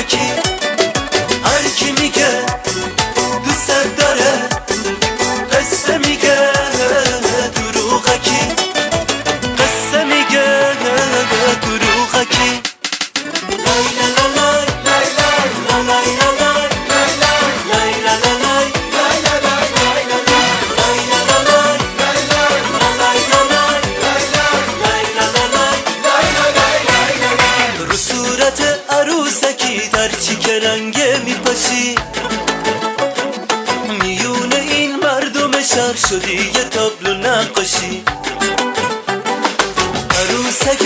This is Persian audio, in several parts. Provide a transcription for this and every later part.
energy هرچی که رنگه میپاسی میونه این مردم شهر شدی یه تابلو نقاشی عروسک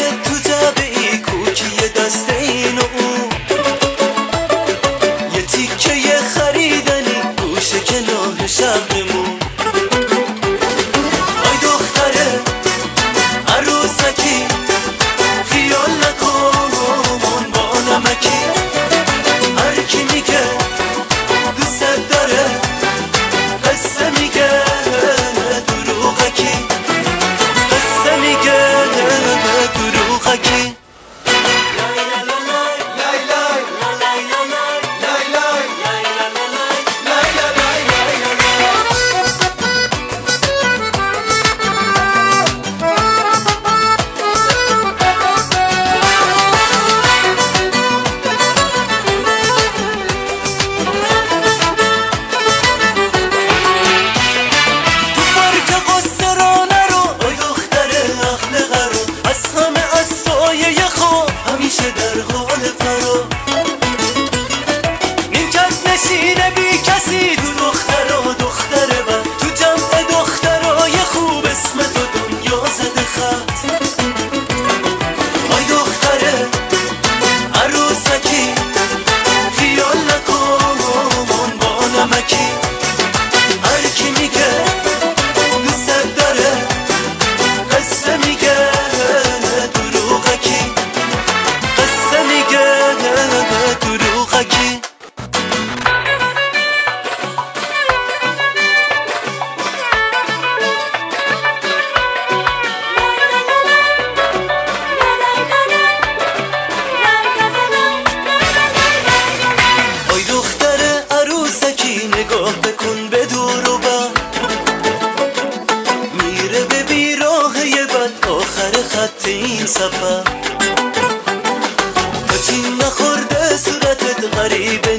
خاتین سفر کچین نخورده صورتت غریبه